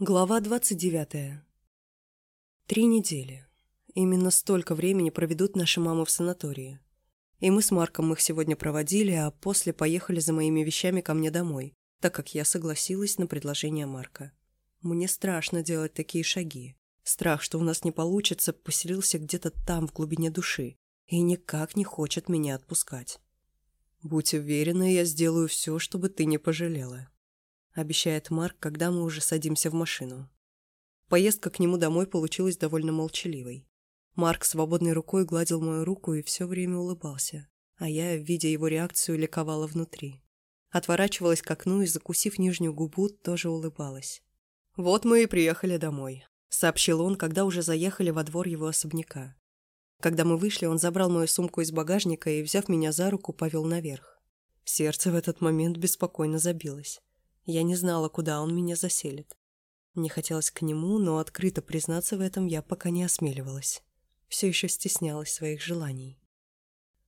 Глава 29. Три недели. Именно столько времени проведут наши мамы в санатории. И мы с Марком их сегодня проводили, а после поехали за моими вещами ко мне домой, так как я согласилась на предложение Марка. Мне страшно делать такие шаги. Страх, что у нас не получится, поселился где-то там, в глубине души, и никак не хочет меня отпускать. Будь уверена, я сделаю все, чтобы ты не пожалела обещает Марк, когда мы уже садимся в машину. Поездка к нему домой получилась довольно молчаливой. Марк свободной рукой гладил мою руку и все время улыбался, а я, видя его реакцию, ликовала внутри. Отворачивалась к окну и, закусив нижнюю губу, тоже улыбалась. «Вот мы и приехали домой», — сообщил он, когда уже заехали во двор его особняка. Когда мы вышли, он забрал мою сумку из багажника и, взяв меня за руку, повел наверх. Сердце в этот момент беспокойно забилось. Я не знала, куда он меня заселит. Мне хотелось к нему, но открыто признаться в этом я пока не осмеливалась. Все еще стеснялась своих желаний.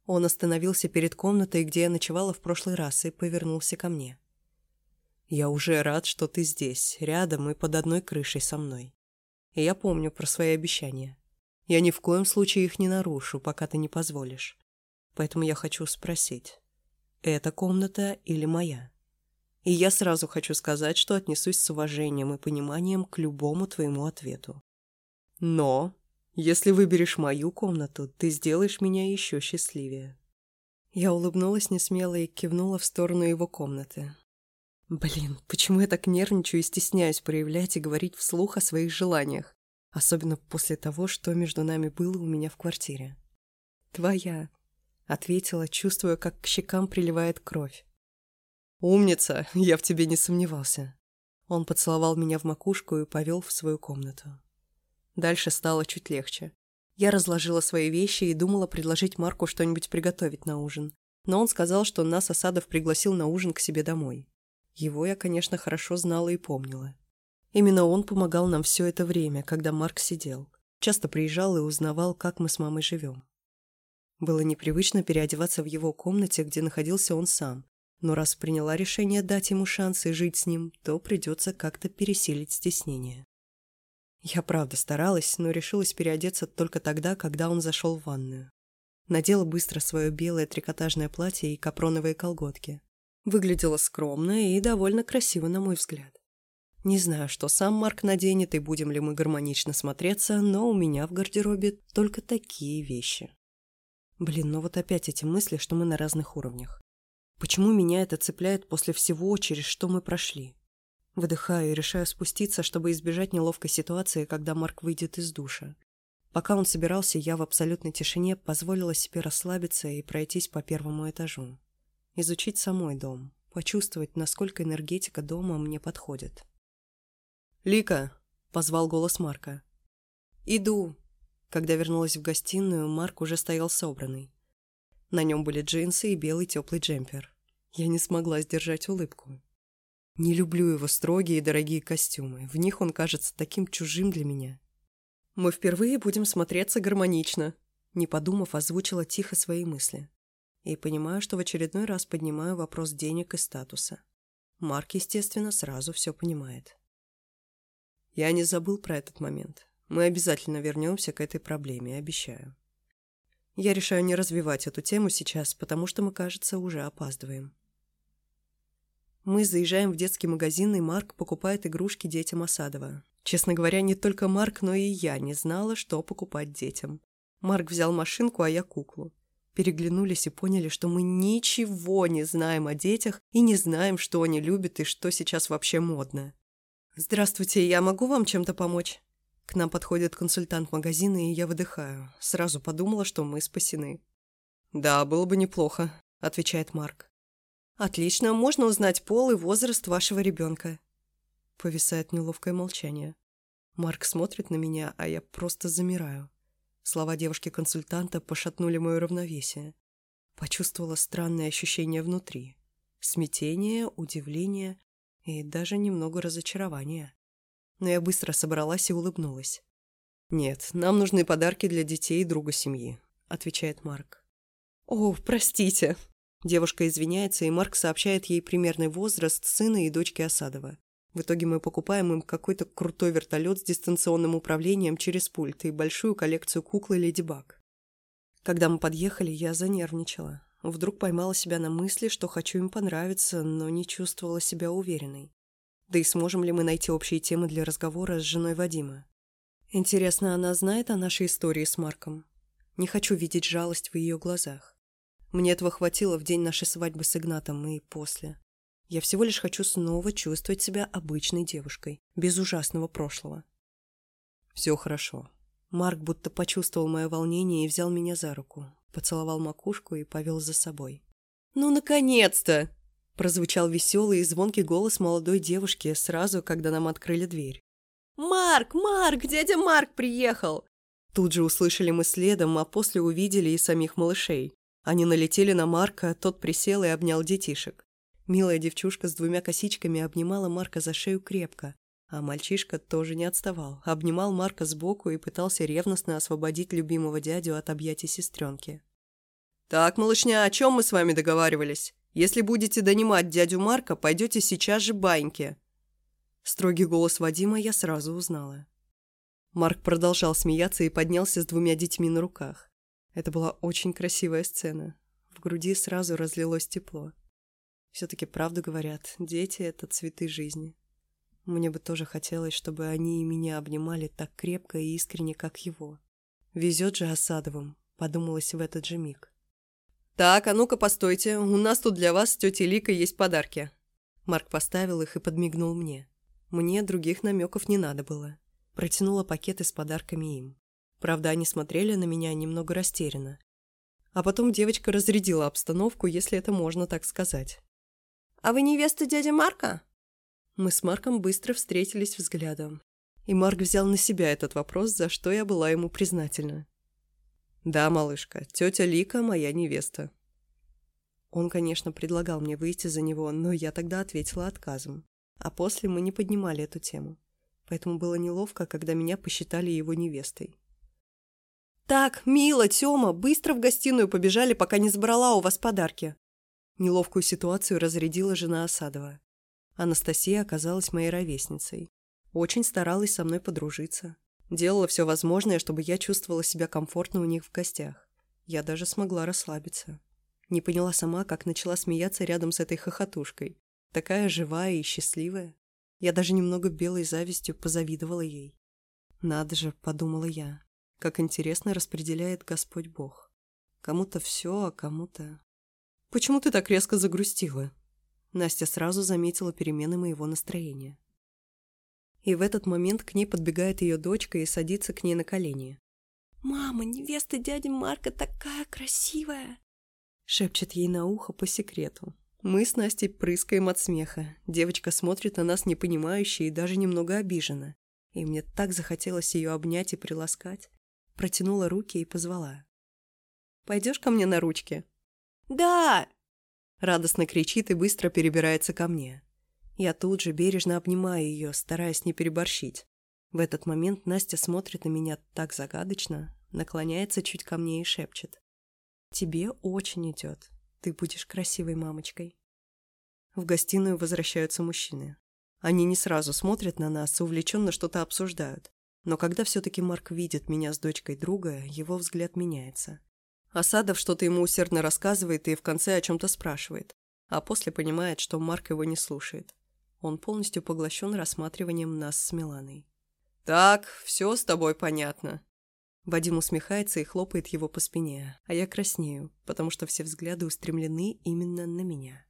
Он остановился перед комнатой, где я ночевала в прошлый раз, и повернулся ко мне. «Я уже рад, что ты здесь, рядом и под одной крышей со мной. И я помню про свои обещания. Я ни в коем случае их не нарушу, пока ты не позволишь. Поэтому я хочу спросить, это комната или моя?» И я сразу хочу сказать, что отнесусь с уважением и пониманием к любому твоему ответу. Но, если выберешь мою комнату, ты сделаешь меня еще счастливее. Я улыбнулась несмело и кивнула в сторону его комнаты. Блин, почему я так нервничаю и стесняюсь проявлять и говорить вслух о своих желаниях? Особенно после того, что между нами было у меня в квартире. «Твоя», — ответила, чувствуя, как к щекам приливает кровь. «Умница, я в тебе не сомневался». Он поцеловал меня в макушку и повел в свою комнату. Дальше стало чуть легче. Я разложила свои вещи и думала предложить Марку что-нибудь приготовить на ужин. Но он сказал, что нас Осадов пригласил на ужин к себе домой. Его я, конечно, хорошо знала и помнила. Именно он помогал нам все это время, когда Марк сидел. Часто приезжал и узнавал, как мы с мамой живем. Было непривычно переодеваться в его комнате, где находился он сам, но раз приняла решение дать ему шанс и жить с ним, то придется как-то пересилить стеснение. Я правда старалась, но решилась переодеться только тогда, когда он зашел в ванную. Надела быстро свое белое трикотажное платье и капроновые колготки. Выглядела скромно и довольно красиво, на мой взгляд. Не знаю, что сам Марк наденет и будем ли мы гармонично смотреться, но у меня в гардеробе только такие вещи. Блин, ну вот опять эти мысли, что мы на разных уровнях. Почему меня это цепляет после всего, через что мы прошли? Выдыхаю и решаю спуститься, чтобы избежать неловкой ситуации, когда Марк выйдет из душа. Пока он собирался, я в абсолютной тишине позволила себе расслабиться и пройтись по первому этажу. Изучить самой дом, почувствовать, насколько энергетика дома мне подходит. «Лика!» — позвал голос Марка. «Иду!» Когда вернулась в гостиную, Марк уже стоял собранный. На нем были джинсы и белый теплый джемпер. Я не смогла сдержать улыбку. Не люблю его строгие и дорогие костюмы. В них он кажется таким чужим для меня. Мы впервые будем смотреться гармонично. Не подумав, озвучила тихо свои мысли. И понимаю, что в очередной раз поднимаю вопрос денег и статуса. Марк, естественно, сразу все понимает. Я не забыл про этот момент. Мы обязательно вернемся к этой проблеме, обещаю. Я решаю не развивать эту тему сейчас, потому что мы, кажется, уже опаздываем. Мы заезжаем в детский магазин, и Марк покупает игрушки детям Осадова. Честно говоря, не только Марк, но и я не знала, что покупать детям. Марк взял машинку, а я куклу. Переглянулись и поняли, что мы ничего не знаем о детях и не знаем, что они любят и что сейчас вообще модно. «Здравствуйте, я могу вам чем-то помочь?» К нам подходит консультант магазина, и я выдыхаю. Сразу подумала, что мы спасены. «Да, было бы неплохо», — отвечает Марк. «Отлично, можно узнать пол и возраст вашего ребенка». Повисает неловкое молчание. Марк смотрит на меня, а я просто замираю. Слова девушки-консультанта пошатнули мое равновесие. Почувствовала странное ощущение внутри. Смятение, удивление и даже немного разочарования но я быстро собралась и улыбнулась. «Нет, нам нужны подарки для детей и друга семьи», — отвечает Марк. «О, простите!» Девушка извиняется, и Марк сообщает ей примерный возраст сына и дочки Осадова. В итоге мы покупаем им какой-то крутой вертолет с дистанционным управлением через пульт и большую коллекцию куклы Леди Баг. Когда мы подъехали, я занервничала. Вдруг поймала себя на мысли, что хочу им понравиться, но не чувствовала себя уверенной. Да и сможем ли мы найти общие темы для разговора с женой Вадима? Интересно, она знает о нашей истории с Марком? Не хочу видеть жалость в ее глазах. Мне этого хватило в день нашей свадьбы с Игнатом и после. Я всего лишь хочу снова чувствовать себя обычной девушкой, без ужасного прошлого. Все хорошо. Марк будто почувствовал мое волнение и взял меня за руку, поцеловал макушку и повел за собой. «Ну, наконец-то!» – прозвучал веселый и звонкий голос молодой девушки сразу, когда нам открыли дверь. «Марк! Марк! Дядя Марк приехал!» Тут же услышали мы следом, а после увидели и самих малышей. Они налетели на Марка, тот присел и обнял детишек. Милая девчушка с двумя косичками обнимала Марка за шею крепко, а мальчишка тоже не отставал, обнимал Марка сбоку и пытался ревностно освободить любимого дядю от объятий сестренки. «Так, малышня, о чем мы с вами договаривались? Если будете донимать дядю Марка, пойдете сейчас же баньке». Строгий голос Вадима я сразу узнала. Марк продолжал смеяться и поднялся с двумя детьми на руках. Это была очень красивая сцена. В груди сразу разлилось тепло. Все-таки правду говорят, дети — это цветы жизни. Мне бы тоже хотелось, чтобы они и меня обнимали так крепко и искренне, как его. Везет же Осадовым, подумалось в этот же миг. «Так, а ну-ка, постойте, у нас тут для вас с тетей Ликой есть подарки». Марк поставил их и подмигнул мне. Мне других намеков не надо было. Протянула пакеты с подарками им. Правда, они смотрели на меня немного растерянно. А потом девочка разрядила обстановку, если это можно так сказать. «А вы невеста дяди Марка?» Мы с Марком быстро встретились взглядом. И Марк взял на себя этот вопрос, за что я была ему признательна. «Да, малышка, тетя Лика моя невеста». Он, конечно, предлагал мне выйти за него, но я тогда ответила отказом. А после мы не поднимали эту тему. Поэтому было неловко, когда меня посчитали его невестой. «Так, Мила, Тёма, быстро в гостиную побежали, пока не забрала у вас подарки», Неловкую ситуацию разрядила жена Осадова. Анастасия оказалась моей ровесницей. Очень старалась со мной подружиться. Делала все возможное, чтобы я чувствовала себя комфортно у них в гостях. Я даже смогла расслабиться. Не поняла сама, как начала смеяться рядом с этой хохотушкой. Такая живая и счастливая. Я даже немного белой завистью позавидовала ей. «Надо же», — подумала я, — «как интересно распределяет Господь Бог. Кому-то все, а кому-то...» «Почему ты так резко загрустила?» Настя сразу заметила перемены моего настроения. И в этот момент к ней подбегает ее дочка и садится к ней на колени. «Мама, невеста дяди Марка такая красивая!» Шепчет ей на ухо по секрету. Мы с Настей прыскаем от смеха. Девочка смотрит на нас непонимающе и даже немного обижена. И мне так захотелось ее обнять и приласкать. Протянула руки и позвала. «Пойдешь ко мне на ручки?» «Да!» Радостно кричит и быстро перебирается ко мне. Я тут же бережно обнимаю ее, стараясь не переборщить. В этот момент Настя смотрит на меня так загадочно, наклоняется чуть ко мне и шепчет. «Тебе очень идет. Ты будешь красивой мамочкой». В гостиную возвращаются мужчины. Они не сразу смотрят на нас, увлеченно что-то обсуждают. Но когда все-таки Марк видит меня с дочкой друга, его взгляд меняется. Асадов что-то ему усердно рассказывает и в конце о чем-то спрашивает, а после понимает, что Марк его не слушает. Он полностью поглощен рассматриванием нас с Миланой. «Так, все с тобой понятно». Вадим усмехается и хлопает его по спине, а я краснею, потому что все взгляды устремлены именно на меня.